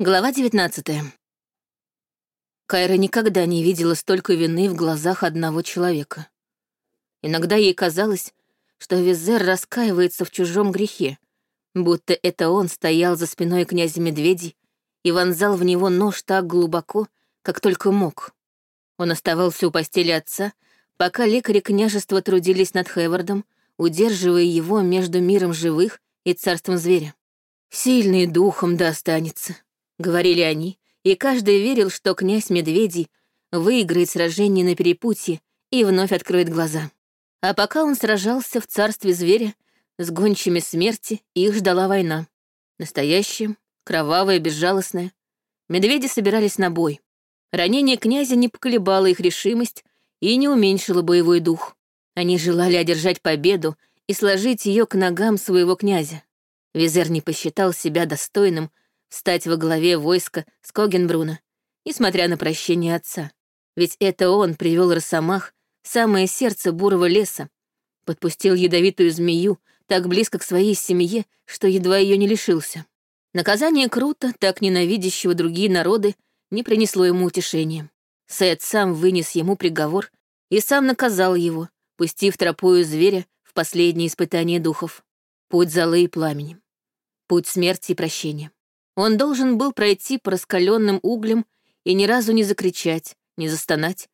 Глава 19 Кайра никогда не видела столько вины в глазах одного человека. Иногда ей казалось, что Визер раскаивается в чужом грехе, будто это он стоял за спиной князя Медведей и вонзал в него нож так глубоко, как только мог. Он оставался у постели отца, пока лекари княжества трудились над Хевардом, удерживая его между миром живых и царством зверя. «Сильный духом достанется», — говорили они, и каждый верил, что князь Медведей выиграет сражение на перепутье и вновь откроет глаза. А пока он сражался в царстве зверя, с гончими смерти их ждала война. Настоящая, кровавая, безжалостная. Медведи собирались на бой. Ранение князя не поколебало их решимость и не уменьшило боевой дух. Они желали одержать победу и сложить ее к ногам своего князя. Визер не посчитал себя достойным встать во главе войска Скогенбруна, несмотря на прощение отца. Ведь это он привел Росомах в самое сердце бурого леса, подпустил ядовитую змею так близко к своей семье, что едва ее не лишился. Наказание Крута, так ненавидящего другие народы, не принесло ему утешения. Сет сам вынес ему приговор и сам наказал его, пустив тропою зверя в последнее испытание духов. Путь золы и пламени. Путь смерти и прощения. Он должен был пройти по раскаленным углям и ни разу не закричать, не застонать,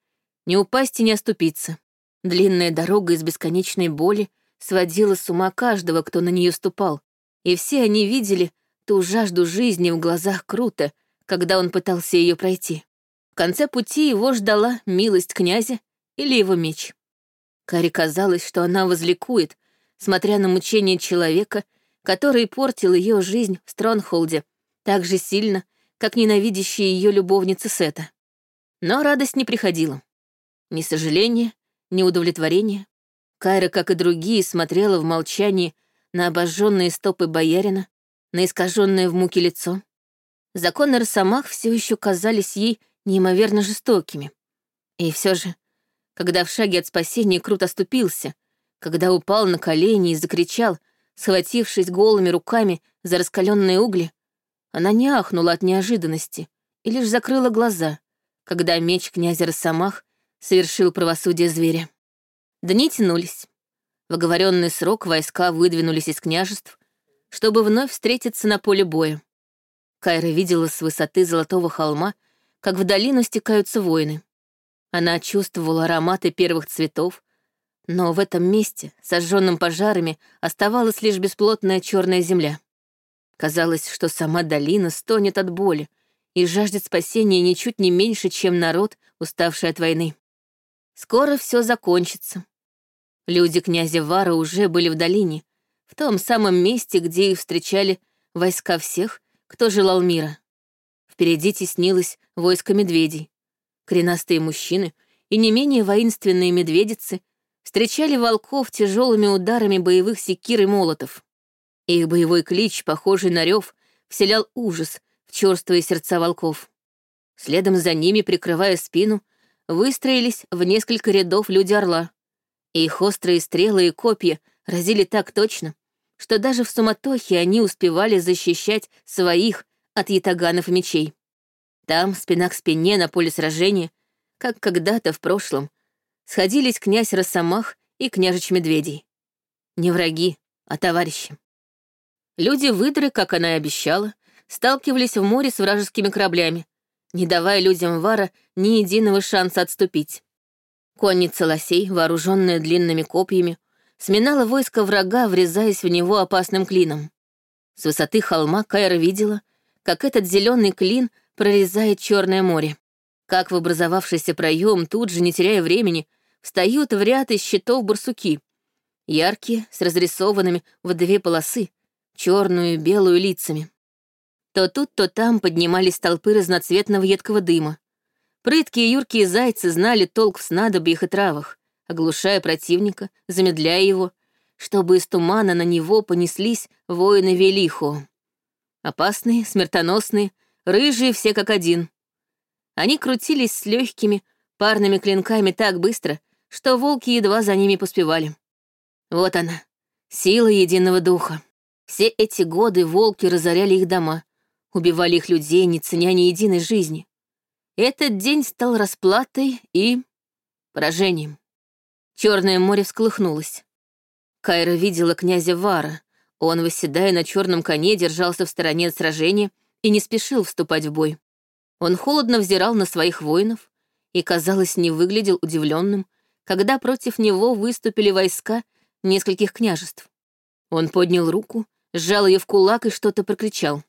не упасть и не оступиться. Длинная дорога из бесконечной боли сводила с ума каждого, кто на нее ступал, и все они видели ту жажду жизни в глазах Крута, когда он пытался ее пройти. В конце пути его ждала милость князя или его меч. Каре казалось, что она возликует, смотря на мучение человека, который портил ее жизнь в Стронхолде так же сильно, как ненавидящая ее любовница Сета. Но радость не приходила. Ни сожаления, ни удовлетворения. Кайра, как и другие, смотрела в молчании на обожженные стопы боярина, на искаженное в муке лицо. Законы Росомах все еще казались ей неимоверно жестокими. И все же, когда в шаге от спасения Крут оступился, когда упал на колени и закричал, схватившись голыми руками за раскаленные угли, она не ахнула от неожиданности и лишь закрыла глаза, когда меч князя Росомах совершил правосудие зверя. Дни тянулись. В оговоренный срок войска выдвинулись из княжеств, чтобы вновь встретиться на поле боя. Кайра видела с высоты Золотого холма, как в долину стекаются воины. Она чувствовала ароматы первых цветов, но в этом месте, сожженным пожарами, оставалась лишь бесплотная черная земля. Казалось, что сама долина стонет от боли и жаждет спасения ничуть не меньше, чем народ, уставший от войны. Скоро все закончится. Люди князя Вара уже были в долине, в том самом месте, где их встречали войска всех, кто желал мира. Впереди теснилось войско медведей. Коренастые мужчины и не менее воинственные медведицы встречали волков тяжелыми ударами боевых секир и молотов. Их боевой клич, похожий на рев, вселял ужас в черствые сердца волков. Следом за ними, прикрывая спину, выстроились в несколько рядов люди-орла. Их острые стрелы и копья разили так точно, что даже в суматохе они успевали защищать своих от ятаганов и мечей. Там, спина к спине на поле сражения, как когда-то в прошлом, сходились князь Росомах и княжич Медведей. Не враги, а товарищи. Люди-выдры, как она и обещала, сталкивались в море с вражескими кораблями, не давая людям Вара ни единого шанса отступить. Конница лосей, вооруженная длинными копьями, сминала войско врага, врезаясь в него опасным клином. С высоты холма Кайра видела, как этот зеленый клин прорезает Черное море. Как в образовавшийся проем, тут же, не теряя времени, встают в ряд из щитов барсуки. Яркие, с разрисованными в две полосы, черную и белую лицами. То тут, то там поднимались толпы разноцветного едкого дыма. Прыткие юркие зайцы знали толк в снадобьях и травах, оглушая противника, замедляя его, чтобы из тумана на него понеслись воины Велихо. Опасные, смертоносные, рыжие все как один. Они крутились с легкими парными клинками так быстро, что волки едва за ними поспевали. Вот она, сила единого духа. Все эти годы волки разоряли их дома, Убивали их людей, не ценя ни единой жизни. Этот день стал расплатой и... поражением. Черное море всколыхнулось. Кайра видела князя Вара. Он, восседая на черном коне, держался в стороне от сражения и не спешил вступать в бой. Он холодно взирал на своих воинов и, казалось, не выглядел удивленным, когда против него выступили войска нескольких княжеств. Он поднял руку, сжал ее в кулак и что-то прокричал.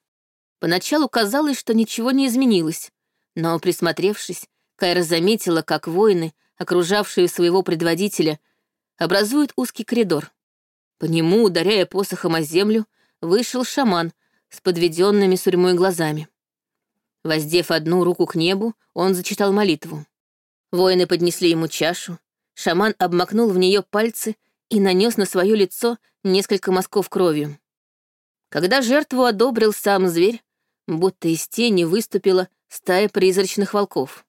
Поначалу казалось, что ничего не изменилось, но, присмотревшись, Кайра заметила, как воины, окружавшие своего предводителя, образуют узкий коридор. По нему, ударяя посохом о землю, вышел шаман с подведенными сурьмой глазами. Воздев одну руку к небу, он зачитал молитву. Воины поднесли ему чашу, шаман обмакнул в нее пальцы и нанес на свое лицо несколько мазков кровью. Когда жертву одобрил сам зверь, будто из тени выступила стая призрачных волков.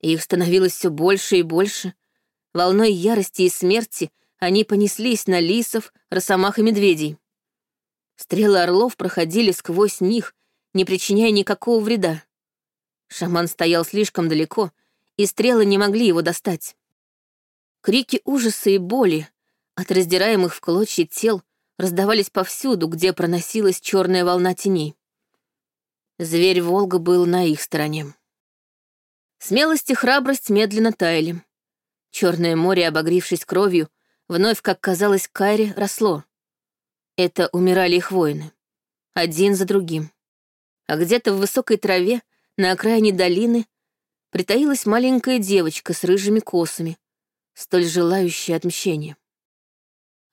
Их становилось все больше и больше. Волной ярости и смерти они понеслись на лисов, росомах и медведей. Стрелы орлов проходили сквозь них, не причиняя никакого вреда. Шаман стоял слишком далеко, и стрелы не могли его достать. Крики ужаса и боли от раздираемых в клочья тел раздавались повсюду, где проносилась черная волна теней. Зверь Волга был на их стороне. Смелость и храбрость медленно таяли. Черное море, обогрившись кровью, вновь, как казалось Кайре, росло. Это умирали их воины. Один за другим. А где-то в высокой траве, на окраине долины, притаилась маленькая девочка с рыжими косами, столь желающая отмщения.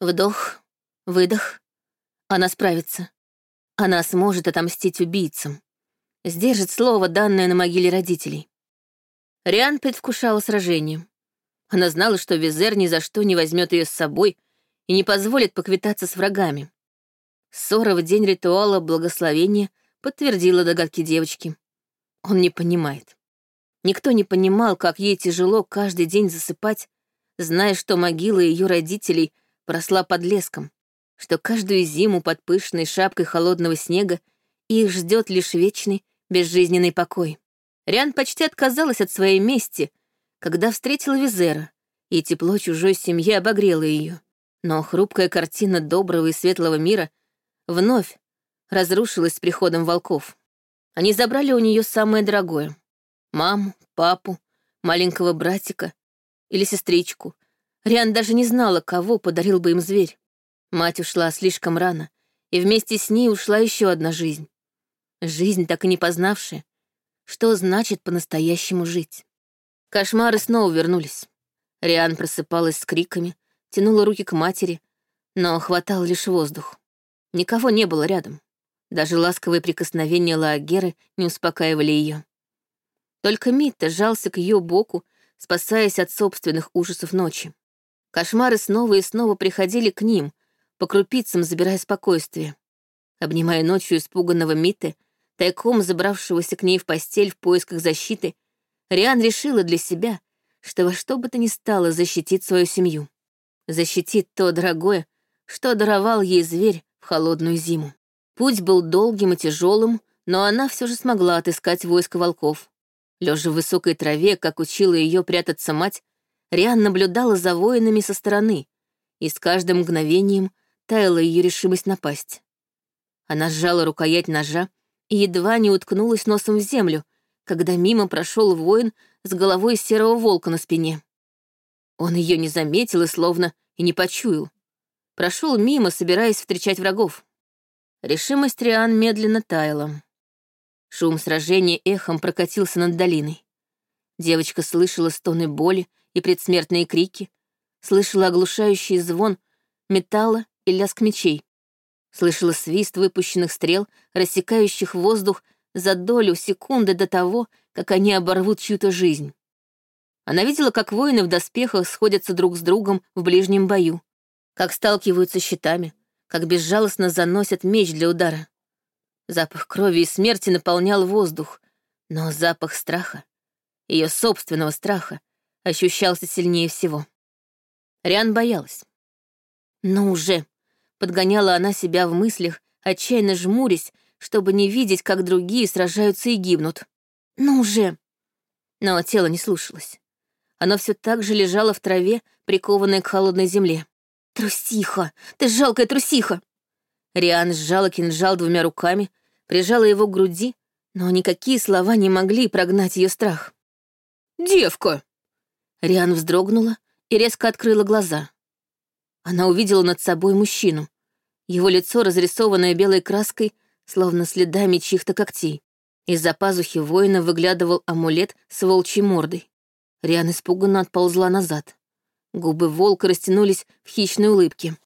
Вдох, выдох. Она справится. Она сможет отомстить убийцам. Сдержит слово, данное на могиле родителей. Риан предвкушала сражение. Она знала, что Визер ни за что не возьмет ее с собой и не позволит поквитаться с врагами. Ссора в день ритуала благословения подтвердила догадки девочки. Он не понимает. Никто не понимал, как ей тяжело каждый день засыпать, зная, что могила ее родителей просла под леском, что каждую зиму под пышной шапкой холодного снега их ждет лишь вечный, безжизненный покой. Риан почти отказалась от своей мести, когда встретила Визера, и тепло чужой семьи обогрело ее. Но хрупкая картина доброго и светлого мира вновь разрушилась с приходом волков. Они забрали у нее самое дорогое — маму, папу, маленького братика или сестричку. Риан даже не знала, кого подарил бы им зверь. Мать ушла слишком рано, и вместе с ней ушла еще одна жизнь. Жизнь, так и не познавшая, что значит по-настоящему жить. Кошмары снова вернулись. Риан просыпалась с криками, тянула руки к матери, но хватал лишь воздух. Никого не было рядом. Даже ласковые прикосновения Лаагеры не успокаивали ее. Только Митта жался к ее боку, спасаясь от собственных ужасов ночи. Кошмары снова и снова приходили к ним, по крупицам забирая спокойствие. Обнимая ночью испуганного Митты, тайком забравшегося к ней в постель в поисках защиты, Риан решила для себя, что во что бы то ни стало защитит свою семью. Защитит то дорогое, что даровал ей зверь в холодную зиму. Путь был долгим и тяжелым, но она все же смогла отыскать войско волков. Лежа в высокой траве, как учила ее прятаться мать, Риан наблюдала за воинами со стороны, и с каждым мгновением таяла ее решимость напасть. Она сжала рукоять ножа и едва не уткнулась носом в землю, когда мимо прошел воин с головой серого волка на спине. Он ее не заметил и словно и не почуял. Прошел мимо, собираясь встречать врагов. Решимость Риан медленно таяла. Шум сражения эхом прокатился над долиной. Девочка слышала стоны боли и предсмертные крики, слышала оглушающий звон металла и лязг мечей. Слышала свист выпущенных стрел, рассекающих воздух за долю секунды до того, как они оборвут чью-то жизнь. Она видела, как воины в доспехах сходятся друг с другом в ближнем бою, как сталкиваются щитами, как безжалостно заносят меч для удара. Запах крови и смерти наполнял воздух, но запах страха, ее собственного страха, ощущался сильнее всего. Риан боялась. «Ну уже!» Подгоняла она себя в мыслях, отчаянно жмурясь, чтобы не видеть, как другие сражаются и гибнут. «Ну же!» Но тело не слушалось. Оно все так же лежало в траве, прикованное к холодной земле. «Трусиха! Ты жалкая трусиха!» Риан сжала кинжал двумя руками, прижала его к груди, но никакие слова не могли прогнать ее страх. «Девка!» Риан вздрогнула и резко открыла глаза. Она увидела над собой мужчину. Его лицо, разрисованное белой краской, словно следами чьих-то когтей. Из-за пазухи воина выглядывал амулет с волчьей мордой. Риан испуганно отползла назад. Губы волка растянулись в хищной улыбке.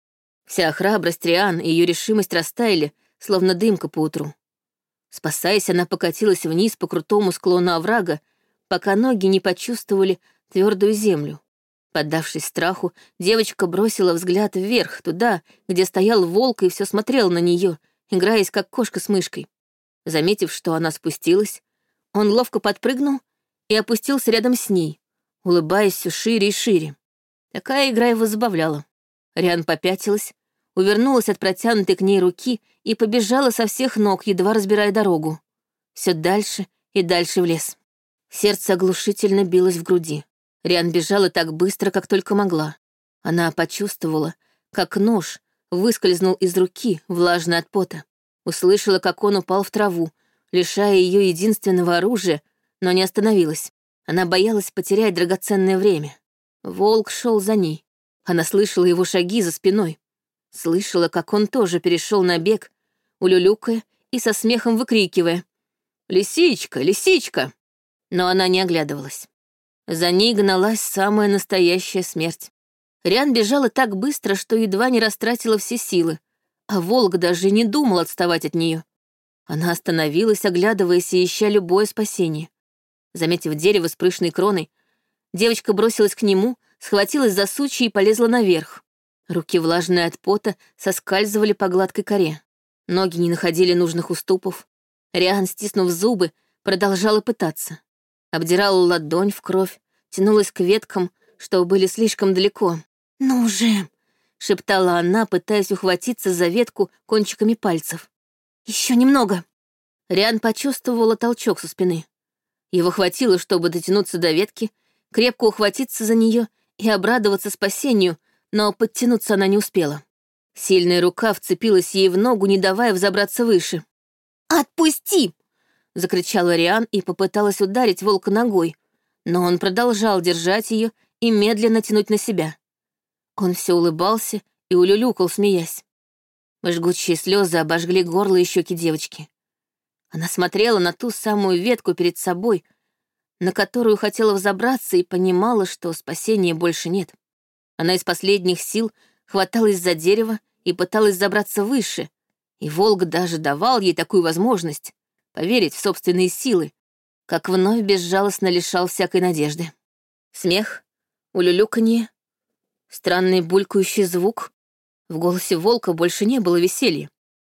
Вся храбрость Риан и ее решимость растаяли, словно дымка по утру. Спасаясь, она покатилась вниз по крутому склону оврага, пока ноги не почувствовали твердую землю. Поддавшись страху, девочка бросила взгляд вверх, туда, где стоял волк и все смотрел на нее, играясь как кошка с мышкой. Заметив, что она спустилась, он ловко подпрыгнул и опустился рядом с ней, улыбаясь все шире и шире. Такая игра его забавляла. Риан попятилась, увернулась от протянутой к ней руки и побежала со всех ног, едва разбирая дорогу. Все дальше и дальше в лес. Сердце оглушительно билось в груди. Риан бежала так быстро, как только могла. Она почувствовала, как нож выскользнул из руки, влажный от пота. Услышала, как он упал в траву, лишая ее единственного оружия, но не остановилась. Она боялась потерять драгоценное время. Волк шел за ней. Она слышала его шаги за спиной. Слышала, как он тоже перешел на бег, улюлюкая и со смехом выкрикивая. «Лисичка, лисичка!» но она не оглядывалась. За ней гналась самая настоящая смерть. Риан бежала так быстро, что едва не растратила все силы, а волк даже не думал отставать от нее. Она остановилась, оглядываясь и ища любое спасение. Заметив дерево с пышной кроной, девочка бросилась к нему, схватилась за сучьи и полезла наверх. Руки, влажные от пота, соскальзывали по гладкой коре. Ноги не находили нужных уступов. Риан, стиснув зубы, продолжала пытаться обдирала ладонь в кровь, тянулась к веткам, что были слишком далеко. «Ну же!» — шептала она, пытаясь ухватиться за ветку кончиками пальцев. Еще немного!» Риан почувствовала толчок со спины. Его хватило, чтобы дотянуться до ветки, крепко ухватиться за нее и обрадоваться спасению, но подтянуться она не успела. Сильная рука вцепилась ей в ногу, не давая взобраться выше. «Отпусти!» — закричала Риан и попыталась ударить волка ногой, но он продолжал держать ее и медленно тянуть на себя. Он все улыбался и улюлюкал, смеясь. Жгучие слезы обожгли горло и щеки девочки. Она смотрела на ту самую ветку перед собой, на которую хотела взобраться и понимала, что спасения больше нет. Она из последних сил хваталась за дерево и пыталась забраться выше, и волк даже давал ей такую возможность поверить в собственные силы, как вновь безжалостно лишал всякой надежды. Смех, улюлюканье, странный булькающий звук. В голосе волка больше не было веселья.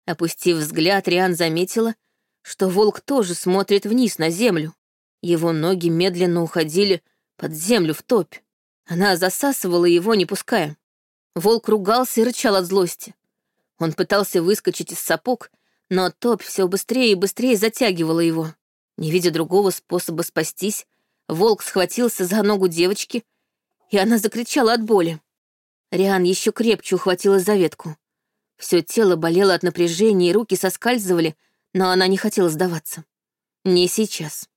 Опустив взгляд, Риан заметила, что волк тоже смотрит вниз на землю. Его ноги медленно уходили под землю в топь. Она засасывала его, не пуская. Волк ругался и рычал от злости. Он пытался выскочить из сапог но топь все быстрее и быстрее затягивала его. Не видя другого способа спастись, волк схватился за ногу девочки, и она закричала от боли. Риан еще крепче ухватилась за ветку. Все тело болело от напряжения, и руки соскальзывали, но она не хотела сдаваться. Не сейчас.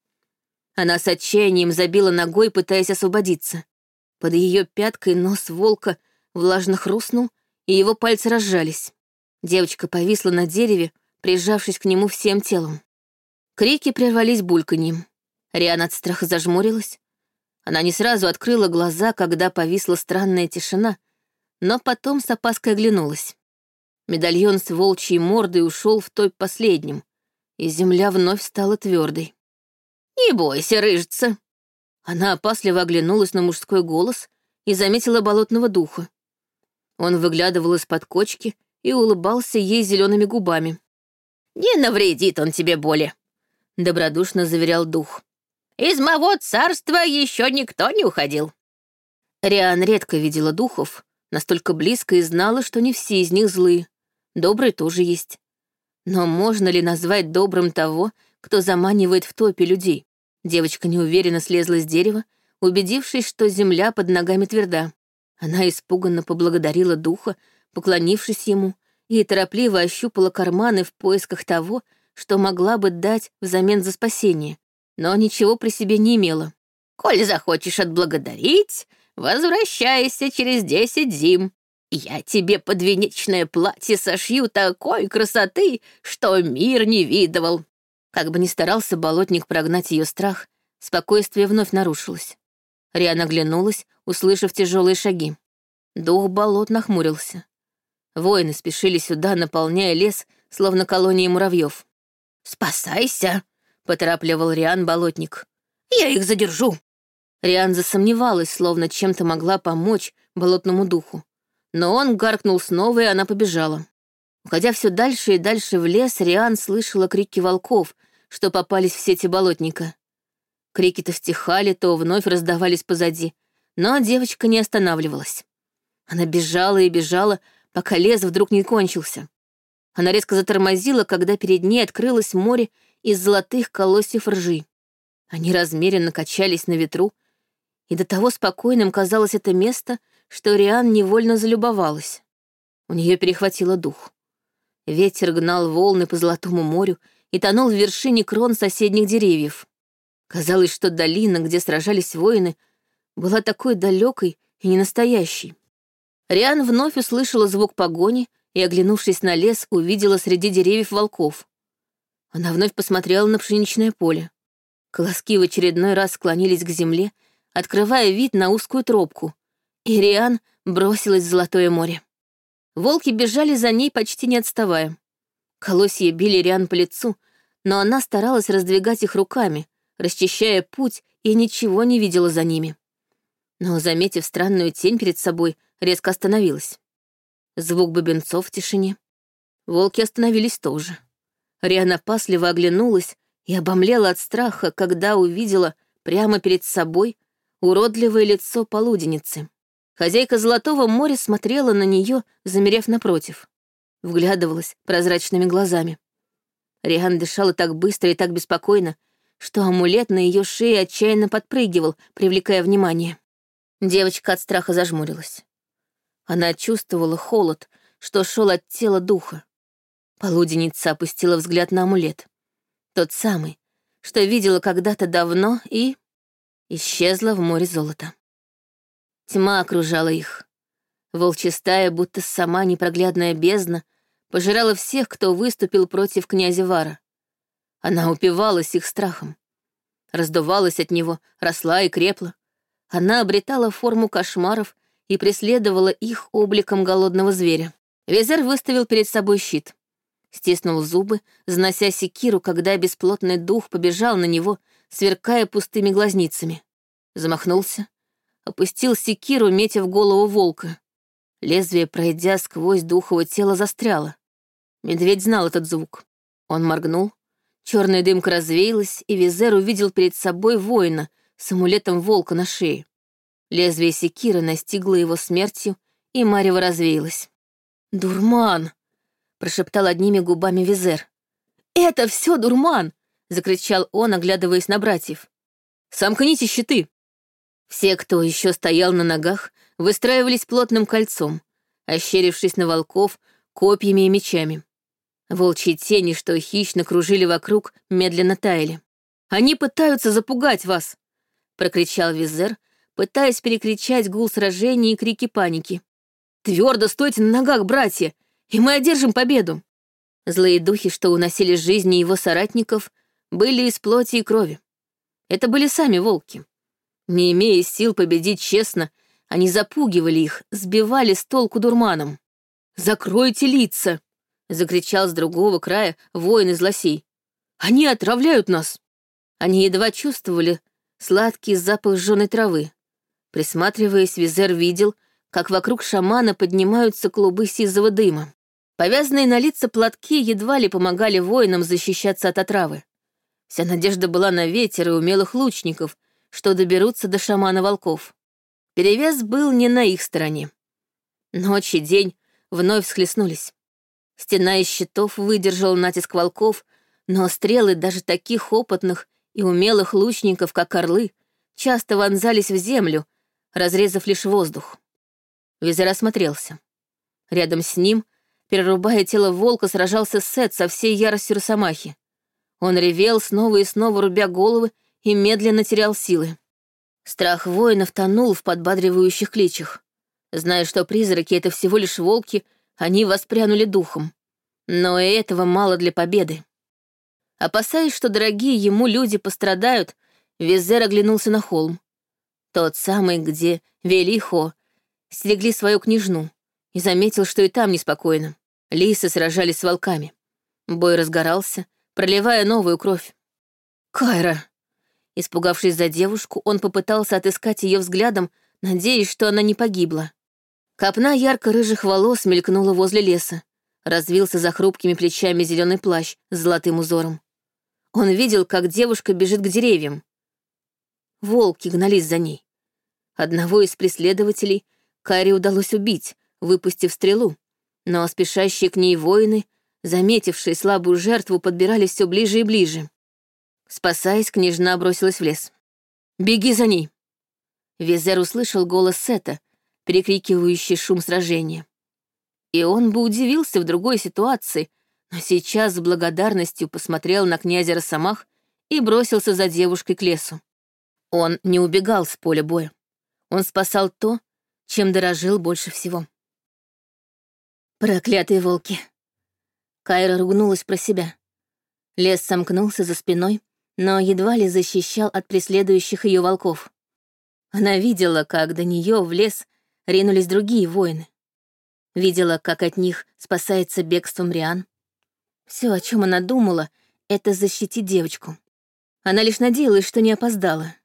Она с отчаянием забила ногой, пытаясь освободиться. Под ее пяткой нос волка влажно хрустнул, и его пальцы разжались. Девочка повисла на дереве, прижавшись к нему всем телом. Крики прервались бульканьем. Риан от страха зажмурилась. Она не сразу открыла глаза, когда повисла странная тишина, но потом с опаской оглянулась. Медальон с волчьей мордой ушел в той последнем, и земля вновь стала твердой. «Не бойся, рыжица!» Она опасливо оглянулась на мужской голос и заметила болотного духа. Он выглядывал из-под кочки и улыбался ей зелеными губами. «Не навредит он тебе боли», — добродушно заверял дух. «Из моего царства еще никто не уходил». Риан редко видела духов, настолько близко и знала, что не все из них злые. Добрые тоже есть. Но можно ли назвать добрым того, кто заманивает в топе людей? Девочка неуверенно слезла с дерева, убедившись, что земля под ногами тверда. Она испуганно поблагодарила духа, поклонившись ему, и торопливо ощупала карманы в поисках того, что могла бы дать взамен за спасение, но ничего при себе не имела. «Коль захочешь отблагодарить, возвращайся через десять зим. Я тебе подвенечное платье сошью такой красоты, что мир не видывал». Как бы ни старался болотник прогнать ее страх, спокойствие вновь нарушилось. Риана оглянулась, услышав тяжелые шаги. Дух болот нахмурился. Воины спешили сюда, наполняя лес, словно колонии муравьев. «Спасайся!» — поторапливал Риан болотник. «Я их задержу!» Риан засомневалась, словно чем-то могла помочь болотному духу. Но он гаркнул снова, и она побежала. Уходя все дальше и дальше в лес, Риан слышала крики волков, что попались в сети болотника. Крики то стихали, то вновь раздавались позади, но девочка не останавливалась. Она бежала и бежала, пока лес вдруг не кончился. Она резко затормозила, когда перед ней открылось море из золотых колосьев ржи. Они размеренно качались на ветру, и до того спокойным казалось это место, что Риан невольно залюбовалась. У нее перехватило дух. Ветер гнал волны по Золотому морю и тонул в вершине крон соседних деревьев. Казалось, что долина, где сражались воины, была такой далекой и ненастоящей. Риан вновь услышала звук погони и, оглянувшись на лес, увидела среди деревьев волков. Она вновь посмотрела на пшеничное поле. Колоски в очередной раз склонились к земле, открывая вид на узкую тропку, и Риан бросилась в Золотое море. Волки бежали за ней, почти не отставая. Колосья били Риан по лицу, но она старалась раздвигать их руками, расчищая путь, и ничего не видела за ними. Но, заметив странную тень перед собой, резко остановилась. Звук бубенцов в тишине. Волки остановились тоже. Риана опасливо оглянулась и обомлела от страха, когда увидела прямо перед собой уродливое лицо полуденницы. Хозяйка Золотого моря смотрела на нее, замерев напротив. Вглядывалась прозрачными глазами. Риан дышала так быстро и так беспокойно, что амулет на ее шее отчаянно подпрыгивал, привлекая внимание. Девочка от страха зажмурилась. Она чувствовала холод, что шел от тела духа. Полуденница опустила взгляд на амулет. Тот самый, что видела когда-то давно и... исчезла в море золота. Тьма окружала их. Волчистая, будто сама непроглядная бездна, пожирала всех, кто выступил против князя Вара. Она упивалась их страхом. Раздувалась от него, росла и крепла. Она обретала форму кошмаров и преследовала их обликом голодного зверя. Визер выставил перед собой щит. Стиснул зубы, занося секиру, когда бесплотный дух побежал на него, сверкая пустыми глазницами. Замахнулся, опустил секиру, метя в голову волка. Лезвие, пройдя сквозь духово тело, застряло. Медведь знал этот звук. Он моргнул. Черная дымка развеялась, и Визер увидел перед собой воина с амулетом волка на шее. Лезвие секиры настигло его смертью, и Марева развеялась. «Дурман!» — прошептал одними губами Визер. «Это все дурман!» — закричал он, оглядываясь на братьев. «Сомкните щиты!» Все, кто еще стоял на ногах, выстраивались плотным кольцом, ощерившись на волков копьями и мечами. Волчьи тени, что хищно кружили вокруг, медленно таяли. «Они пытаются запугать вас!» — прокричал Визер, пытаясь перекричать гул сражений и крики паники. «Твердо стойте на ногах, братья, и мы одержим победу!» Злые духи, что уносили жизни его соратников, были из плоти и крови. Это были сами волки. Не имея сил победить честно, они запугивали их, сбивали с толку дурманом. «Закройте лица!» — закричал с другого края воин из лосей. «Они отравляют нас!» Они едва чувствовали сладкий запах жженой травы. Присматриваясь, Визер видел, как вокруг шамана поднимаются клубы сизого дыма. Повязанные на лица платки едва ли помогали воинам защищаться от отравы. Вся надежда была на ветер и умелых лучников, что доберутся до шамана волков. Перевес был не на их стороне. Ночь и день вновь схлестнулись. Стена из щитов выдержала натиск волков, но стрелы даже таких опытных и умелых лучников, как орлы, часто вонзались в землю, разрезав лишь воздух. Визер осмотрелся. Рядом с ним, перерубая тело волка, сражался Сет со всей яростью Росомахи. Он ревел, снова и снова рубя головы, и медленно терял силы. Страх воинов тонул в подбадривающих кличах. Зная, что призраки — это всего лишь волки, они воспрянули духом. Но и этого мало для победы. Опасаясь, что дорогие ему люди пострадают, Визер оглянулся на холм. Тот самый, где Велихо стерегли свою княжну, и заметил, что и там неспокойно. Лисы сражались с волками. Бой разгорался, проливая новую кровь. «Кайра!» Испугавшись за девушку, он попытался отыскать ее взглядом, надеясь, что она не погибла. Копна ярко-рыжих волос мелькнула возле леса. Развился за хрупкими плечами зеленый плащ с золотым узором. Он видел, как девушка бежит к деревьям. Волки гнались за ней. Одного из преследователей Кари удалось убить, выпустив стрелу, но спешащие к ней воины, заметившие слабую жертву, подбирались все ближе и ближе. Спасаясь, княжна бросилась в лес. «Беги за ней!» Визер услышал голос Сета, перекрикивающий шум сражения. И он бы удивился в другой ситуации, но сейчас с благодарностью посмотрел на князя Росомах и бросился за девушкой к лесу. Он не убегал с поля боя. Он спасал то, чем дорожил больше всего. Проклятые волки. Кайра ругнулась про себя. Лес сомкнулся за спиной, но едва ли защищал от преследующих ее волков. Она видела, как до нее в лес ринулись другие воины. Видела, как от них спасается бегством Риан. Все, о чем она думала, это защитить девочку. Она лишь надеялась, что не опоздала.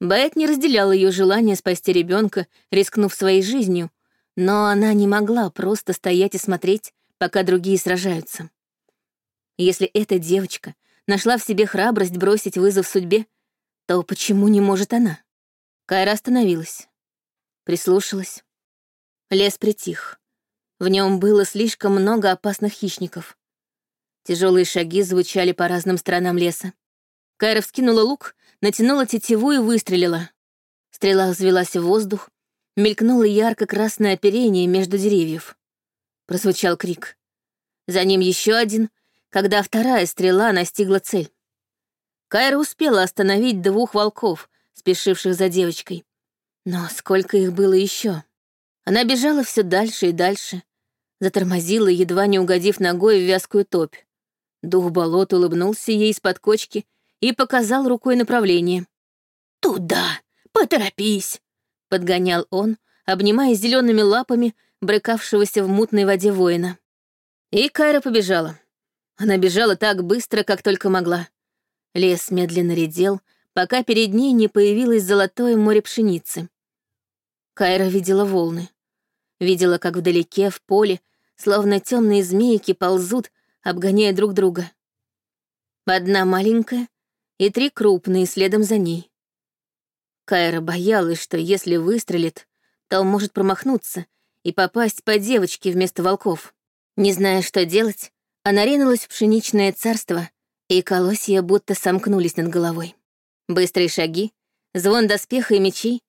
Бет не разделяла ее желание спасти ребенка, рискнув своей жизнью, но она не могла просто стоять и смотреть, пока другие сражаются. Если эта девочка нашла в себе храбрость бросить вызов судьбе, то почему не может она? Кайра остановилась, прислушалась. Лес притих. В нем было слишком много опасных хищников. Тяжелые шаги звучали по разным сторонам леса. Кайра вскинула лук натянула тетиву и выстрелила. Стрела взвелась в воздух, мелькнуло ярко-красное оперение между деревьев. Прозвучал крик. За ним еще один, когда вторая стрела настигла цель. Кайра успела остановить двух волков, спешивших за девочкой. Но сколько их было еще? Она бежала все дальше и дальше, затормозила, едва не угодив ногой в вязкую топь. Дух болот улыбнулся ей из-под кочки и показал рукой направление. «Туда! Поторопись!» — подгонял он, обнимая зелеными лапами брыкавшегося в мутной воде воина. И Кайра побежала. Она бежала так быстро, как только могла. Лес медленно редел, пока перед ней не появилось золотое море пшеницы. Кайра видела волны. Видела, как вдалеке, в поле, словно темные змейки ползут, обгоняя друг друга. Одна маленькая, и три крупные следом за ней. Кайра боялась, что если выстрелит, то может промахнуться и попасть по девочке вместо волков. Не зная, что делать, она ринулась в пшеничное царство, и колосья будто сомкнулись над головой. Быстрые шаги, звон доспеха и мечей.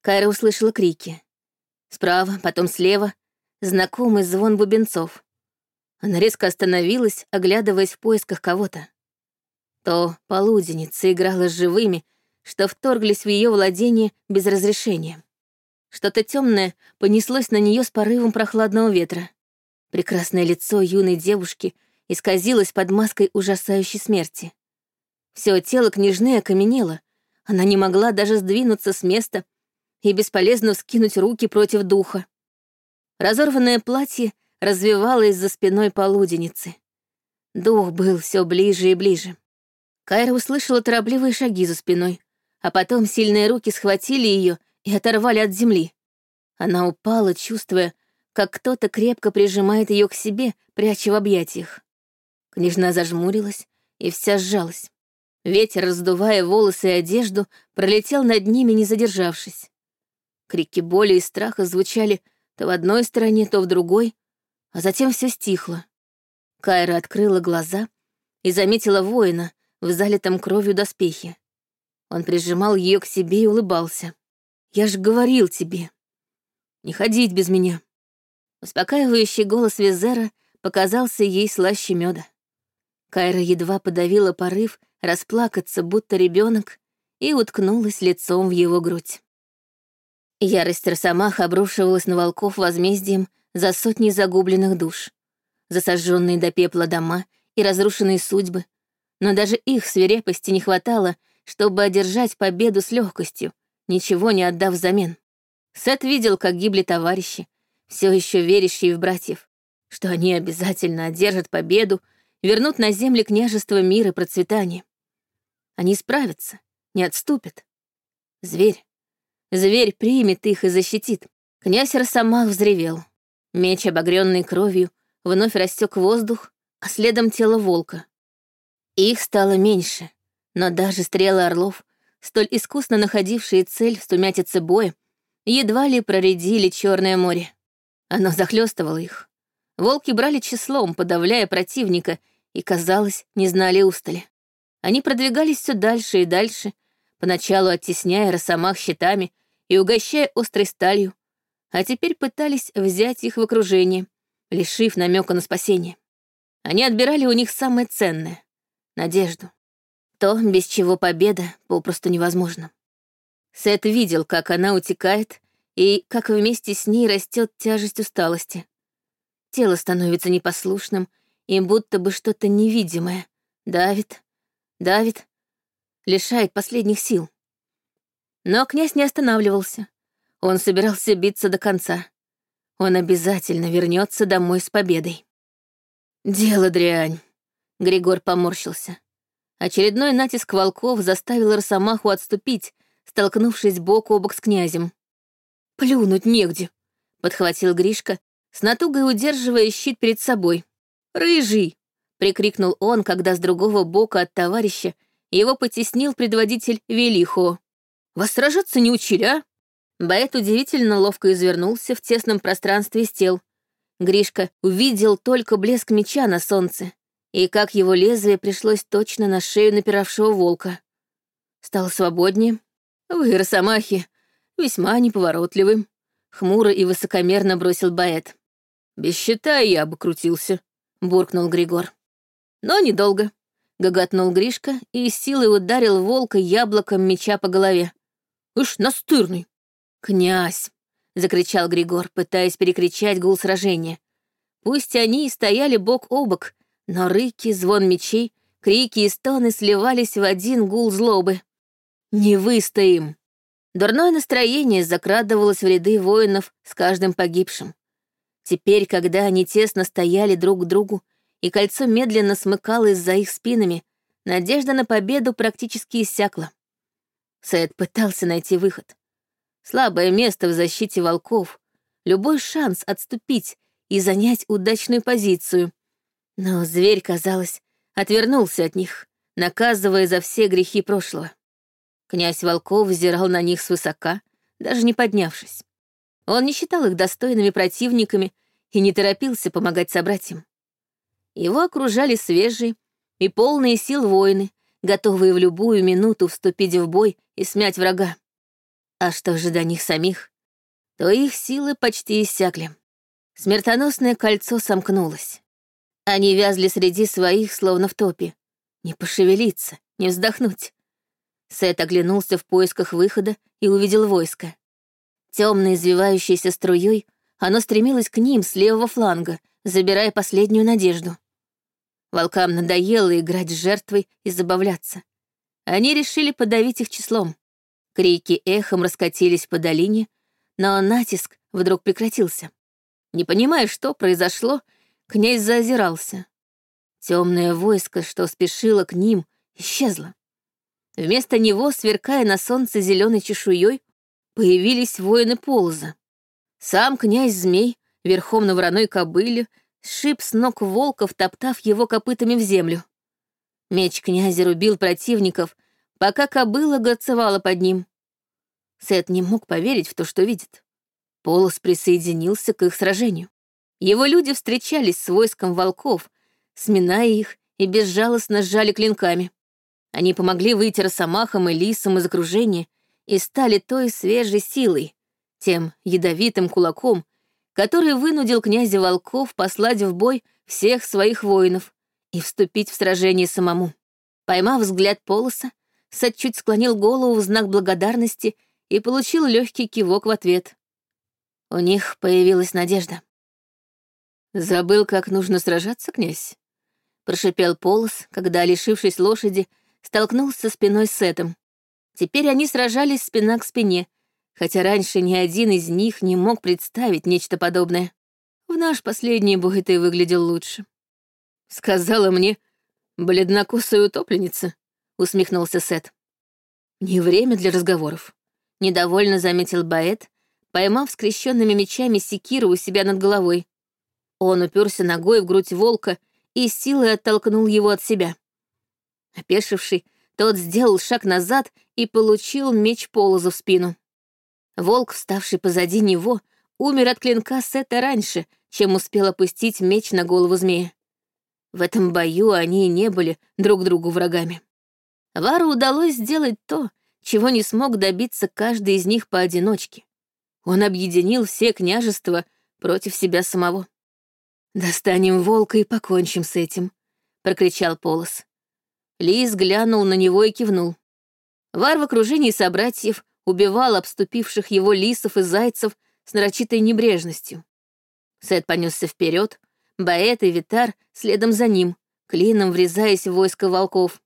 Кайра услышала крики. Справа, потом слева, знакомый звон бубенцов. Она резко остановилась, оглядываясь в поисках кого-то то полуденница играла с живыми, что вторглись в ее владение без разрешения. Что-то темное понеслось на нее с порывом прохладного ветра. Прекрасное лицо юной девушки исказилось под маской ужасающей смерти. Все тело княжны окаменело, она не могла даже сдвинуться с места и бесполезно вскинуть руки против духа. Разорванное платье развивалось за спиной полуденницы. Дух был все ближе и ближе. Кайра услышала торопливые шаги за спиной, а потом сильные руки схватили ее и оторвали от земли. Она упала, чувствуя, как кто-то крепко прижимает ее к себе, пряча в объятиях. Княжна зажмурилась и вся сжалась. Ветер, раздувая волосы и одежду, пролетел над ними, не задержавшись. Крики боли и страха звучали то в одной стороне, то в другой, А затем все стихло. Кайра открыла глаза и заметила воина в залитом кровью доспехе. Он прижимал ее к себе и улыбался. «Я же говорил тебе, не ходить без меня». Успокаивающий голос Визера показался ей слаще меда. Кайра едва подавила порыв расплакаться, будто ребенок, и уткнулась лицом в его грудь. Ярость Росомаха обрушивалась на волков возмездием за сотни загубленных душ, за сожженные до пепла дома и разрушенные судьбы, но даже их свирепости не хватало, чтобы одержать победу с легкостью, ничего не отдав взамен. Сет видел, как гибли товарищи, все еще верящие в братьев, что они обязательно одержат победу, вернут на земли княжества мир и процветание. Они справятся, не отступят. Зверь. Зверь примет их и защитит. Князь Росомах взревел. Меч, обогренный кровью, вновь растек воздух, а следом тело волка. Их стало меньше, но даже стрелы орлов, столь искусно находившие цель в сумятице боя, едва ли проредили Черное море. Оно захлестывало их. Волки брали числом, подавляя противника, и, казалось, не знали устали. Они продвигались все дальше и дальше, поначалу оттесняя росомах щитами и угощая острой сталью, а теперь пытались взять их в окружение, лишив намека на спасение. Они отбирали у них самое ценное — надежду. То, без чего победа попросту невозможна. Сет видел, как она утекает, и как вместе с ней растет тяжесть усталости. Тело становится непослушным, и будто бы что-то невидимое давит, давит, лишает последних сил. Но князь не останавливался. Он собирался биться до конца. Он обязательно вернется домой с победой. «Дело дрянь», — Григор поморщился. Очередной натиск волков заставил Росомаху отступить, столкнувшись бок о бок с князем. «Плюнуть негде», — подхватил Гришка, с натугой удерживая щит перед собой. «Рыжий!» прикрикнул он, когда с другого бока от товарища его потеснил предводитель Велихо. «Вас сражаться не учили, а?» Баэт удивительно ловко извернулся в тесном пространстве из тел. Гришка увидел только блеск меча на солнце и как его лезвие пришлось точно на шею напиравшего волка. Стало свободнее. «Вы, росомахи, весьма неповоротливы», — хмуро и высокомерно бросил Баэт. «Без щита я бы крутился», — буркнул Григор. Но недолго. Гоготнул Гришка и с силой ударил волка яблоком меча по голове. «Уж настырный!» «Князь!» — закричал Григор, пытаясь перекричать гул сражения. Пусть они и стояли бок о бок, но рыки, звон мечей, крики и стоны сливались в один гул злобы. «Не выстоим!» Дурное настроение закрадывалось в ряды воинов с каждым погибшим. Теперь, когда они тесно стояли друг к другу, и кольцо медленно смыкалось за их спинами, надежда на победу практически иссякла. Сет пытался найти выход. Слабое место в защите волков, любой шанс отступить и занять удачную позицию. Но зверь, казалось, отвернулся от них, наказывая за все грехи прошлого. Князь Волков взирал на них свысока, даже не поднявшись. Он не считал их достойными противниками и не торопился помогать собратьям. Его окружали свежие и полные сил воины, готовые в любую минуту вступить в бой и смять врага. А что же до них самих, то их силы почти иссякли. Смертоносное кольцо сомкнулось. Они вязли среди своих, словно в топе. Не пошевелиться, не вздохнуть. Сет оглянулся в поисках выхода и увидел войско. Темной извивающейся струей оно стремилось к ним с левого фланга, забирая последнюю надежду. Волкам надоело играть с жертвой и забавляться. Они решили подавить их числом. Крики эхом раскатились по долине, но натиск вдруг прекратился. Не понимая, что произошло, князь заозирался. Темное войско, что спешило к ним, исчезло. Вместо него, сверкая на солнце зеленой чешуей, появились воины полоза. Сам князь-змей, верхом на вороной кобыле, сшиб с ног волка, втоптав его копытами в землю. Меч князя рубил противников, пока кобыла горцевала под ним. Сет не мог поверить в то, что видит. Полос присоединился к их сражению. Его люди встречались с войском волков, сминая их и безжалостно сжали клинками. Они помогли выйти росомахам и лисам из окружения и стали той свежей силой, тем ядовитым кулаком, который вынудил князя волков послать в бой всех своих воинов и вступить в сражение самому. Поймав взгляд Полоса, Сет чуть склонил голову в знак благодарности и получил легкий кивок в ответ. У них появилась надежда. «Забыл, как нужно сражаться, князь?» — прошипел Полос, когда, лишившись лошади, столкнулся спиной с Сетом. Теперь они сражались спина к спине, хотя раньше ни один из них не мог представить нечто подобное. В наш последний бой ты выглядел лучше. Сказала мне бледнокосая утопленница, усмехнулся Сет. Не время для разговоров. Недовольно заметил Баэт, поймав скрещенными мечами секиру у себя над головой. Он уперся ногой в грудь волка и силой оттолкнул его от себя. Опешивший, тот сделал шаг назад и получил меч Полоза в спину. Волк, вставший позади него, умер от клинка Сета раньше, чем успел опустить меч на голову змея. В этом бою они и не были друг другу врагами. Вару удалось сделать то, чего не смог добиться каждый из них поодиночке. Он объединил все княжества против себя самого. «Достанем волка и покончим с этим», — прокричал Полос. Лис глянул на него и кивнул. Вар в окружении собратьев убивал обступивших его лисов и зайцев с нарочитой небрежностью. Сет понесся вперед, Баэт и Витар следом за ним, клином врезаясь в войско волков.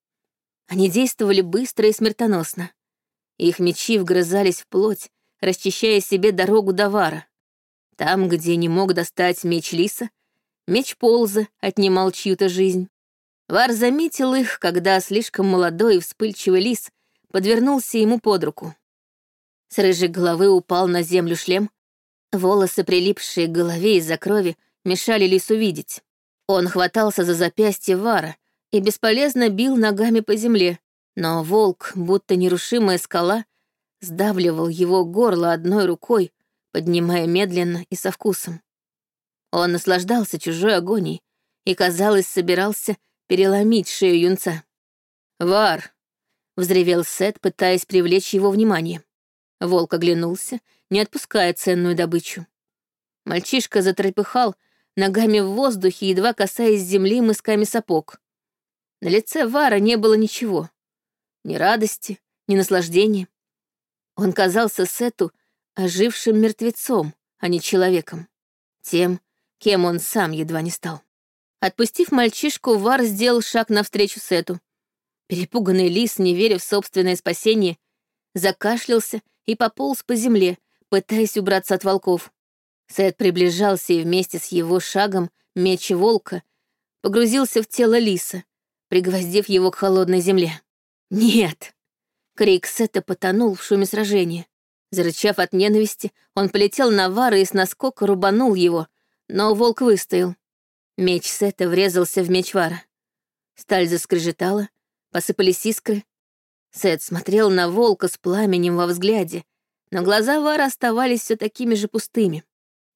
Они действовали быстро и смертоносно. Их мечи вгрызались в плоть, расчищая себе дорогу до Вара. Там, где не мог достать меч Лиса, меч Полза отнимал чью-то жизнь. Вар заметил их, когда слишком молодой и вспыльчивый лис подвернулся ему под руку. С рыжей головы упал на землю шлем. Волосы, прилипшие к голове из-за крови, мешали лису видеть. Он хватался за запястье Вара и бесполезно бил ногами по земле, но волк, будто нерушимая скала, сдавливал его горло одной рукой, поднимая медленно и со вкусом. Он наслаждался чужой агонией и, казалось, собирался переломить шею юнца. «Вар!» — взревел Сет, пытаясь привлечь его внимание. Волк оглянулся, не отпуская ценную добычу. Мальчишка затрепыхал ногами в воздухе, едва касаясь земли мысками сапог. На лице Вара не было ничего. Ни радости, ни наслаждения. Он казался Сету ожившим мертвецом, а не человеком. Тем, кем он сам едва не стал. Отпустив мальчишку, Вар сделал шаг навстречу Сету. Перепуганный лис, не веря в собственное спасение, закашлялся и пополз по земле, пытаясь убраться от волков. Сет приближался и вместе с его шагом меч волка погрузился в тело лиса, пригвоздив его к холодной земле. «Нет!» Крик Сета потонул в шуме сражения. Зарычав от ненависти, он полетел на Вара и с наскока рубанул его, но волк выстоял. Меч Сета врезался в меч Вара. Сталь заскрежетала, посыпались искры, Сет смотрел на волка с пламенем во взгляде, но глаза Вара оставались все такими же пустыми.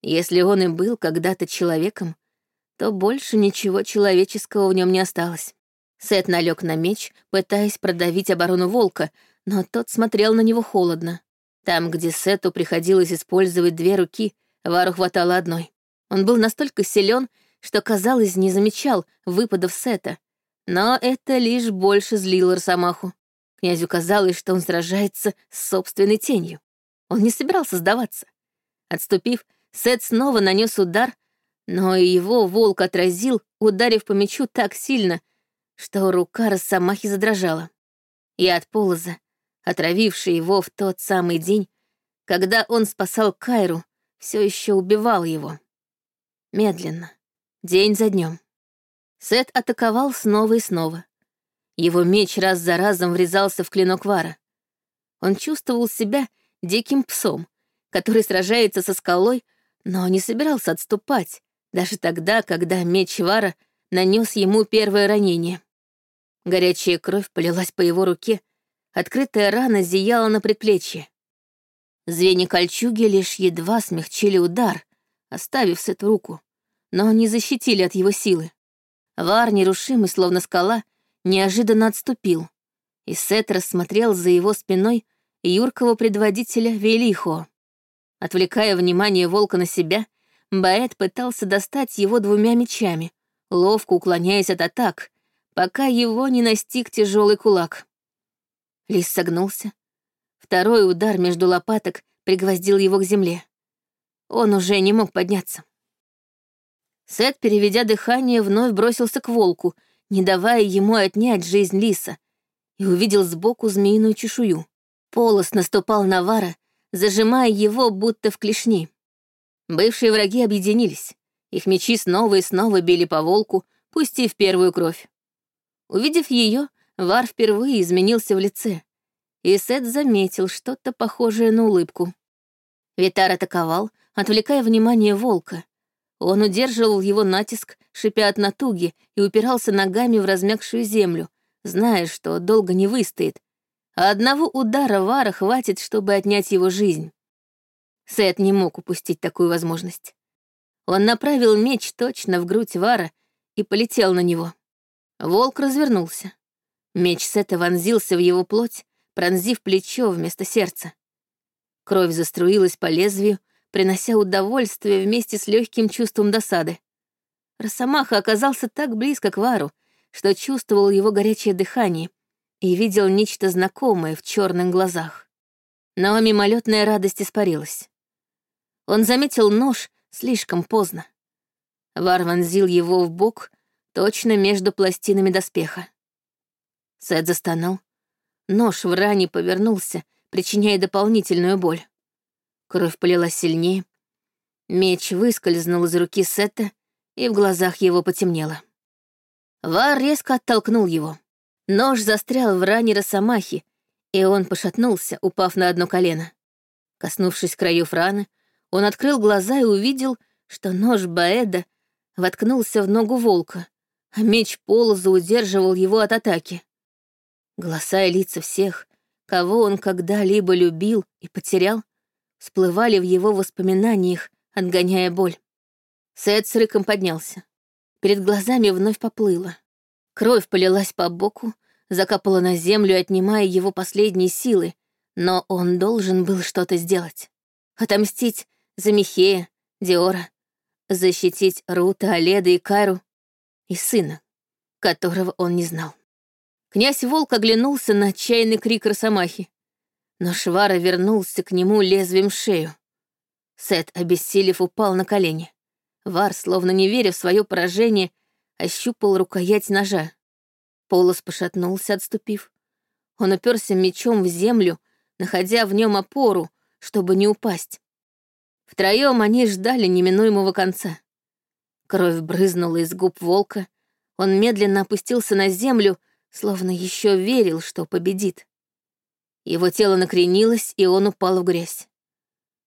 Если он и был когда-то человеком, то больше ничего человеческого в нем не осталось. Сет налег на меч, пытаясь продавить оборону волка, но тот смотрел на него холодно. Там, где Сету приходилось использовать две руки, Вару хватало одной. Он был настолько силен, что, казалось, не замечал выпадов Сета, но это лишь больше злило Росомаху. Князю казалось, что он сражается с собственной тенью. Он не собирался сдаваться. Отступив, Сет снова нанес удар, но его волк отразил, ударив по мечу так сильно, что рука Росомахи задрожала. И от полоза, отравивший его в тот самый день, когда он спасал Кайру, все еще убивал его. Медленно, день за днем. Сет атаковал снова и снова. Его меч раз за разом врезался в клинок Вара. Он чувствовал себя диким псом, который сражается со скалой, но не собирался отступать, даже тогда, когда меч Вара нанес ему первое ранение. Горячая кровь полилась по его руке, открытая рана зияла на предплечье. Звенья кольчуги лишь едва смягчили удар, оставив с эту руку, но не защитили от его силы. Вар, нерушимый, словно скала, неожиданно отступил, и Сет рассмотрел за его спиной юркого предводителя Велихо. Отвлекая внимание волка на себя, Баэт пытался достать его двумя мечами, ловко уклоняясь от атак, пока его не настиг тяжелый кулак. Лис согнулся. Второй удар между лопаток пригвоздил его к земле. Он уже не мог подняться. Сет, переведя дыхание, вновь бросился к волку, не давая ему отнять жизнь лиса, и увидел сбоку змеиную чешую. Полос наступал на Вара, зажимая его, будто в клешни. Бывшие враги объединились. Их мечи снова и снова били по волку, пустив первую кровь. Увидев ее, Вар впервые изменился в лице, и Сет заметил что-то похожее на улыбку. Витар атаковал, отвлекая внимание волка. Он удерживал его натиск, шипя от натуги, и упирался ногами в размягшую землю, зная, что долго не выстоит, а одного удара Вара хватит, чтобы отнять его жизнь. Сет не мог упустить такую возможность. Он направил меч точно в грудь Вара и полетел на него. Волк развернулся. Меч Сета вонзился в его плоть, пронзив плечо вместо сердца. Кровь заструилась по лезвию, принося удовольствие вместе с легким чувством досады. Росомаха оказался так близко к Вару, что чувствовал его горячее дыхание и видел нечто знакомое в черных глазах. Но мимолетная радость испарилась. Он заметил нож слишком поздно. Вар вонзил его в бок, точно между пластинами доспеха. Сет застонал. Нож в ране повернулся, причиняя дополнительную боль. Кровь полилась сильнее. Меч выскользнул из руки Сета, и в глазах его потемнело. Вар резко оттолкнул его. Нож застрял в ране Росомахи, и он пошатнулся, упав на одно колено. Коснувшись краев раны, он открыл глаза и увидел, что нож Баэда воткнулся в ногу волка, а меч Полоза удерживал его от атаки. Голоса и лица всех, кого он когда-либо любил и потерял, всплывали в его воспоминаниях, отгоняя боль. Сет с рыком поднялся. Перед глазами вновь поплыло. Кровь полилась по боку, закапала на землю, отнимая его последние силы, но он должен был что-то сделать. Отомстить за Михея, Диора, защитить Рута, Оледа и Кайру и сына, которого он не знал. Князь Волк оглянулся на отчаянный крик Росомахи, но Швара вернулся к нему лезвием шею. Сет, обессилев, упал на колени. Вар, словно не веря в свое поражение, ощупал рукоять ножа. Полос пошатнулся, отступив. Он уперся мечом в землю, находя в нем опору, чтобы не упасть. Втроем они ждали неминуемого конца. Кровь брызнула из губ волка. Он медленно опустился на землю, словно еще верил, что победит. Его тело накренилось, и он упал в грязь.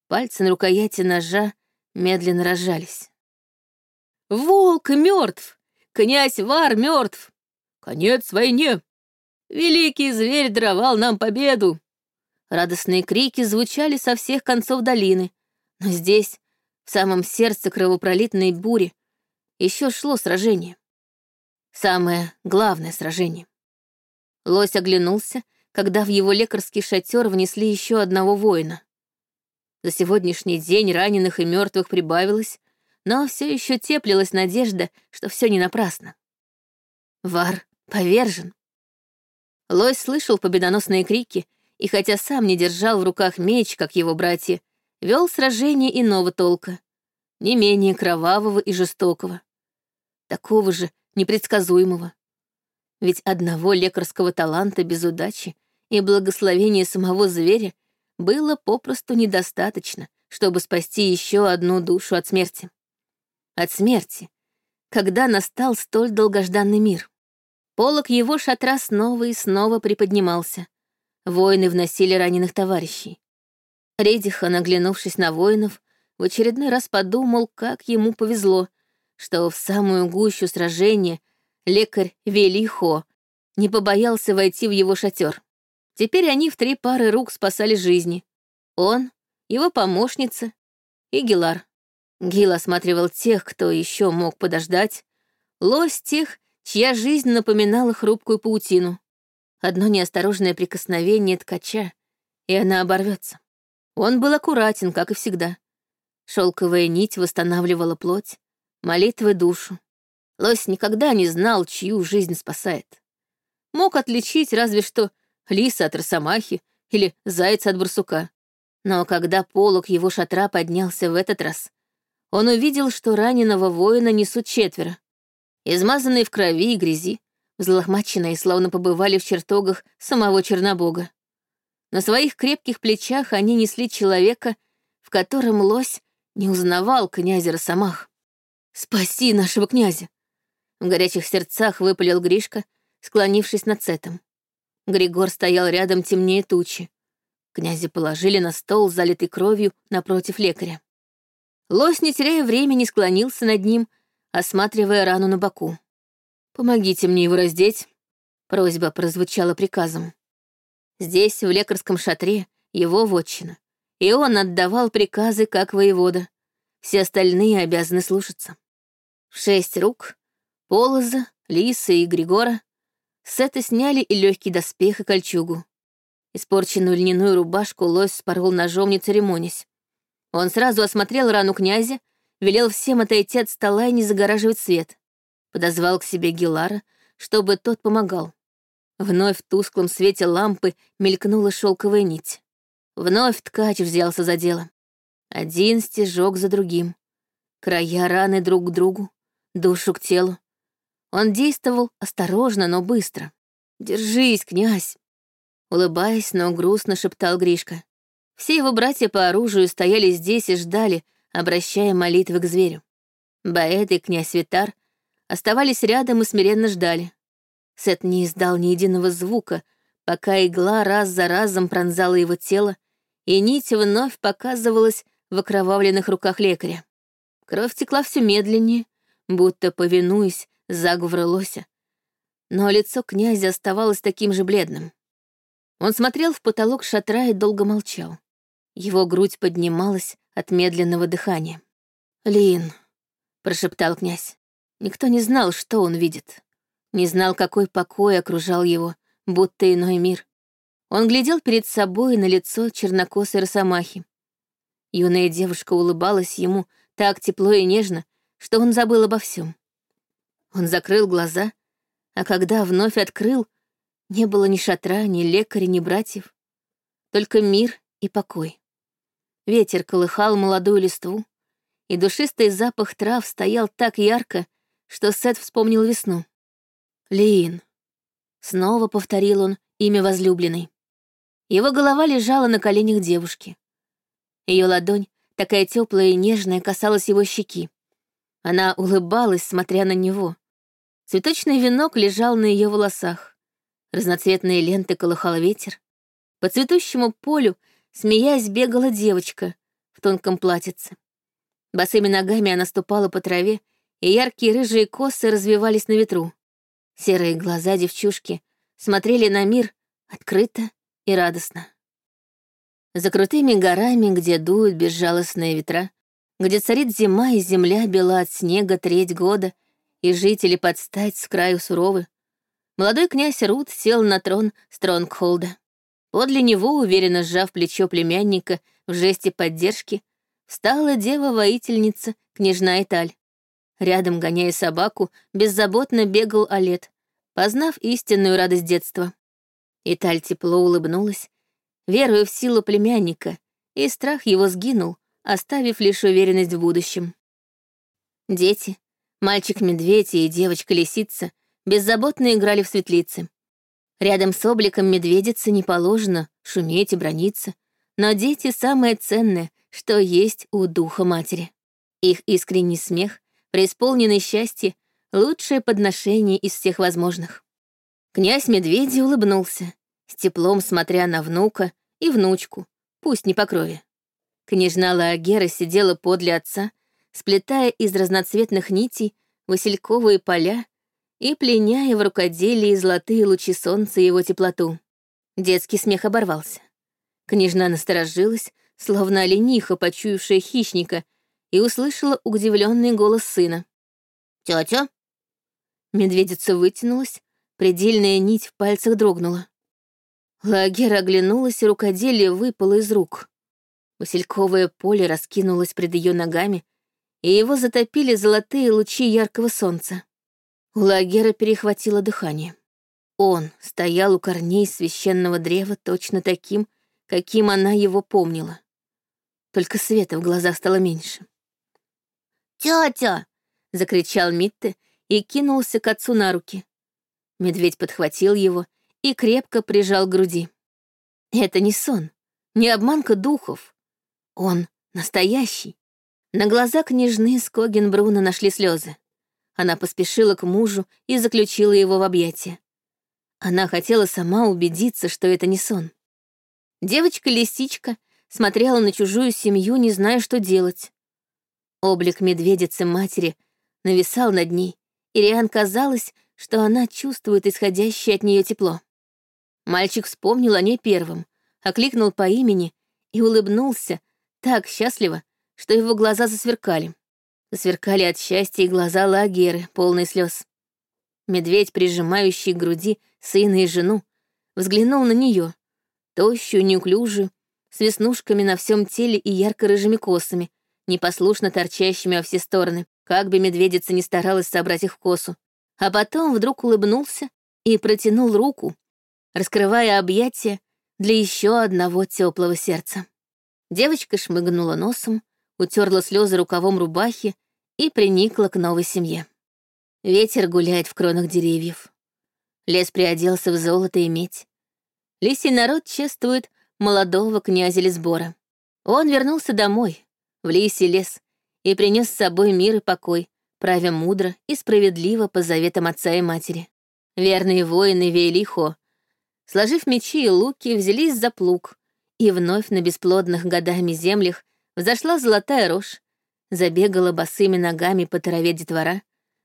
Пальцы на рукояти ножа медленно разжались. «Волк мертв! Князь Вар мертв! Конец войне! Великий зверь даровал нам победу!» Радостные крики звучали со всех концов долины, но здесь, в самом сердце кровопролитной бури, еще шло сражение. Самое главное сражение. Лось оглянулся, когда в его лекарский шатер внесли еще одного воина. За сегодняшний день раненых и мертвых прибавилось, но все еще теплилась надежда, что все не напрасно. Вар повержен. Лось слышал победоносные крики, и хотя сам не держал в руках меч, как его братья, вел сражение иного толка, не менее кровавого и жестокого такого же непредсказуемого. Ведь одного лекарского таланта без удачи и благословения самого зверя было попросту недостаточно, чтобы спасти еще одну душу от смерти. От смерти, когда настал столь долгожданный мир. Полок его шатра снова и снова приподнимался. Воины вносили раненых товарищей. Редихан, наглянувшись на воинов, в очередной раз подумал, как ему повезло — что в самую гущу сражения лекарь Велихо не побоялся войти в его шатер. Теперь они в три пары рук спасали жизни. Он, его помощница и Гелар. Гил осматривал тех, кто еще мог подождать, лось тех, чья жизнь напоминала хрупкую паутину. Одно неосторожное прикосновение ткача, и она оборвется. Он был аккуратен, как и всегда. Шелковая нить восстанавливала плоть, молитвы душу. Лось никогда не знал, чью жизнь спасает. Мог отличить разве что лиса от росомахи или зайца от барсука. Но когда полог его шатра поднялся в этот раз, он увидел, что раненого воина несут четверо. Измазанные в крови и грязи, взлохмаченные, словно побывали в чертогах самого Чернобога. На своих крепких плечах они несли человека, в котором лось не узнавал князя Росомах. «Спаси нашего князя!» В горячих сердцах выпалил Гришка, склонившись над Сетом. Григор стоял рядом темнее тучи. Князя положили на стол, залитый кровью, напротив лекаря. Лось, не теряя времени, склонился над ним, осматривая рану на боку. «Помогите мне его раздеть», — просьба прозвучала приказом. Здесь, в лекарском шатре, его вотчина, и он отдавал приказы как воевода. Все остальные обязаны слушаться. В шесть рук Полоза, Лиса и Григора Сета сняли и легкий доспех и кольчугу. Испорченную льняную рубашку лось спорол ножом, не церемонясь. Он сразу осмотрел рану князя, велел всем отойти от стола и не загораживать свет. Подозвал к себе Гелара, чтобы тот помогал. Вновь в тусклом свете лампы мелькнула шелковая нить. Вновь ткач взялся за дело. Один стежок за другим. Края раны друг к другу, душу к телу. Он действовал осторожно, но быстро. «Держись, князь!» Улыбаясь, но грустно шептал Гришка. Все его братья по оружию стояли здесь и ждали, обращая молитвы к зверю. Баэд и князь Витар оставались рядом и смиренно ждали. Сет не издал ни единого звука, пока игла раз за разом пронзала его тело, и нить вновь показывалась в окровавленных руках лекаря. Кровь текла все медленнее, будто повинуясь заговору лося. Но лицо князя оставалось таким же бледным. Он смотрел в потолок шатра и долго молчал. Его грудь поднималась от медленного дыхания. «Лин», — прошептал князь. Никто не знал, что он видит. Не знал, какой покой окружал его, будто иной мир. Он глядел перед собой на лицо чернокосой росомахи. Юная девушка улыбалась ему так тепло и нежно, что он забыл обо всем. Он закрыл глаза, а когда вновь открыл, не было ни шатра, ни лекаря, ни братьев. Только мир и покой. Ветер колыхал молодую листву, и душистый запах трав стоял так ярко, что Сет вспомнил весну. Лиин. Снова повторил он имя возлюбленной. Его голова лежала на коленях девушки. Ее ладонь, такая теплая и нежная, касалась его щеки. Она улыбалась, смотря на него. Цветочный венок лежал на ее волосах. Разноцветные ленты колыхал ветер. По цветущему полю, смеясь, бегала девочка в тонком платьице. Босыми ногами она ступала по траве, и яркие рыжие косы развивались на ветру. Серые глаза девчушки смотрели на мир открыто и радостно. За крутыми горами, где дуют безжалостные ветра, где царит зима и земля бела от снега треть года, и жители подстать с краю суровы. Молодой князь Рут сел на трон Стронгхолда. Подле него, уверенно сжав плечо племянника в жесте поддержки, встала дева-воительница, княжна Италь. Рядом, гоняя собаку, беззаботно бегал Олет, познав истинную радость детства. Италь тепло улыбнулась, веруя в силу племянника, и страх его сгинул, оставив лишь уверенность в будущем. Дети, Мальчик-медведь и девочка-лисица беззаботно играли в светлицы. Рядом с обликом медведицы не положено шуметь и брониться, но дети — самое ценное, что есть у духа матери. Их искренний смех, преисполненный счастье — лучшее подношение из всех возможных. Князь Медведи улыбнулся, с теплом смотря на внука и внучку, пусть не по крови. Княжна Лаагера сидела подле отца, сплетая из разноцветных нитей васильковые поля и пленяя в рукоделии золотые лучи солнца его теплоту. Детский смех оборвался. Княжна насторожилась, словно олениха, почуявшая хищника, и услышала удивленный голос сына. «Тетя?» Медведица вытянулась, предельная нить в пальцах дрогнула. Лагера оглянулась, и рукоделие выпало из рук. Васильковое поле раскинулось пред ее ногами, и его затопили золотые лучи яркого солнца. У Лагера перехватило дыхание. Он стоял у корней священного древа точно таким, каким она его помнила. Только света в глазах стало меньше. «Тетя!» — закричал Митте и кинулся к отцу на руки. Медведь подхватил его и крепко прижал к груди. Это не сон, не обманка духов. Он настоящий. На глаза княжны Скогин Бруно нашли слезы. Она поспешила к мужу и заключила его в объятия. Она хотела сама убедиться, что это не сон. Девочка-лисичка смотрела на чужую семью, не зная, что делать. Облик медведицы-матери нависал над ней, и Риан казалось, что она чувствует исходящее от нее тепло. Мальчик вспомнил о ней первым, окликнул по имени и улыбнулся так счастливо, что его глаза засверкали. Засверкали от счастья и глаза Лагеры, полные слез. Медведь, прижимающий к груди сына и жену, взглянул на нее, тощую, неуклюжую, с веснушками на всем теле и ярко-рыжими косами, непослушно торчащими во все стороны, как бы медведица ни старалась собрать их в косу. А потом вдруг улыбнулся и протянул руку, раскрывая объятия для еще одного теплого сердца. Девочка шмыгнула носом, утерла слезы рукавом рубахи и приникла к новой семье. Ветер гуляет в кронах деревьев. Лес приоделся в золото и медь. Лисий народ чествует молодого князя Лесбора. Он вернулся домой, в лисий лес, и принес с собой мир и покой, правя мудро и справедливо по заветам отца и матери. Верные воины Вейлихо, сложив мечи и луки, взялись за плуг, и вновь на бесплодных годами землях взошла золотая рожь, забегала босыми ногами по траве детвора,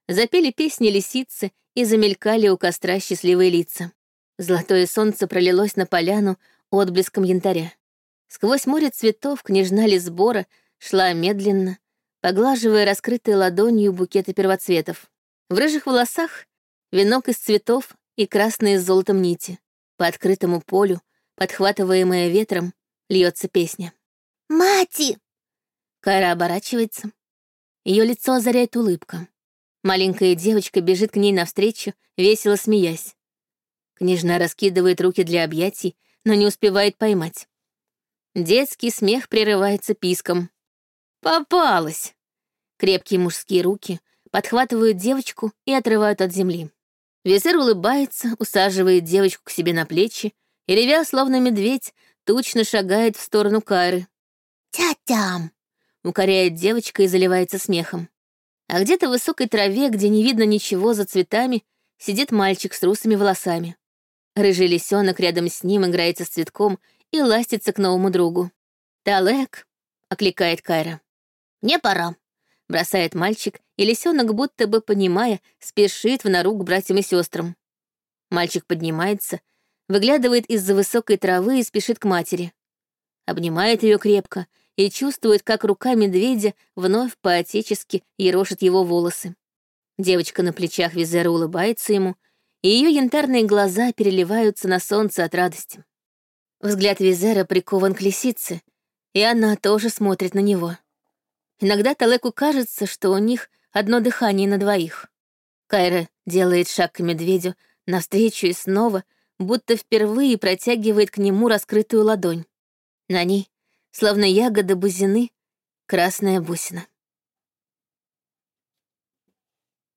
запели песни лисицы и замелькали у костра счастливые лица. Золотое солнце пролилось на поляну отблеском янтаря. Сквозь море цветов княжна Лисбора шла медленно, поглаживая раскрытой ладонью букеты первоцветов. В рыжих волосах венок из цветов и красные с золотом нити. По открытому полю, подхватываемая ветром, льется песня. «Мати!» Кайра оборачивается. Ее лицо озаряет улыбка. Маленькая девочка бежит к ней навстречу, весело смеясь. Княжна раскидывает руки для объятий, но не успевает поймать. Детский смех прерывается писком. «Попалась!» Крепкие мужские руки подхватывают девочку и отрывают от земли. Визер улыбается, усаживает девочку к себе на плечи и, ревя, словно медведь, тучно шагает в сторону Кайры. «Тя-тям!» — укоряет девочка и заливается смехом. А где-то в высокой траве, где не видно ничего за цветами, сидит мальчик с русыми волосами. Рыжий лисенок рядом с ним играется с цветком и ластится к новому другу. «Талек!» — окликает Кайра. «Мне пора», — бросает мальчик, и лисенок, будто бы понимая, спешит в нору к братьям и сестрам. Мальчик поднимается, выглядывает из-за высокой травы и спешит к матери. Обнимает ее крепко и чувствует, как рука медведя вновь по-отечески ерошит его волосы. Девочка на плечах Визера улыбается ему, и ее янтарные глаза переливаются на солнце от радости. Взгляд Визера прикован к лисице, и она тоже смотрит на него. Иногда Талеку кажется, что у них одно дыхание на двоих. Кайра делает шаг к медведю навстречу и снова, будто впервые протягивает к нему раскрытую ладонь. На ней словно ягода бузины, красная бусина.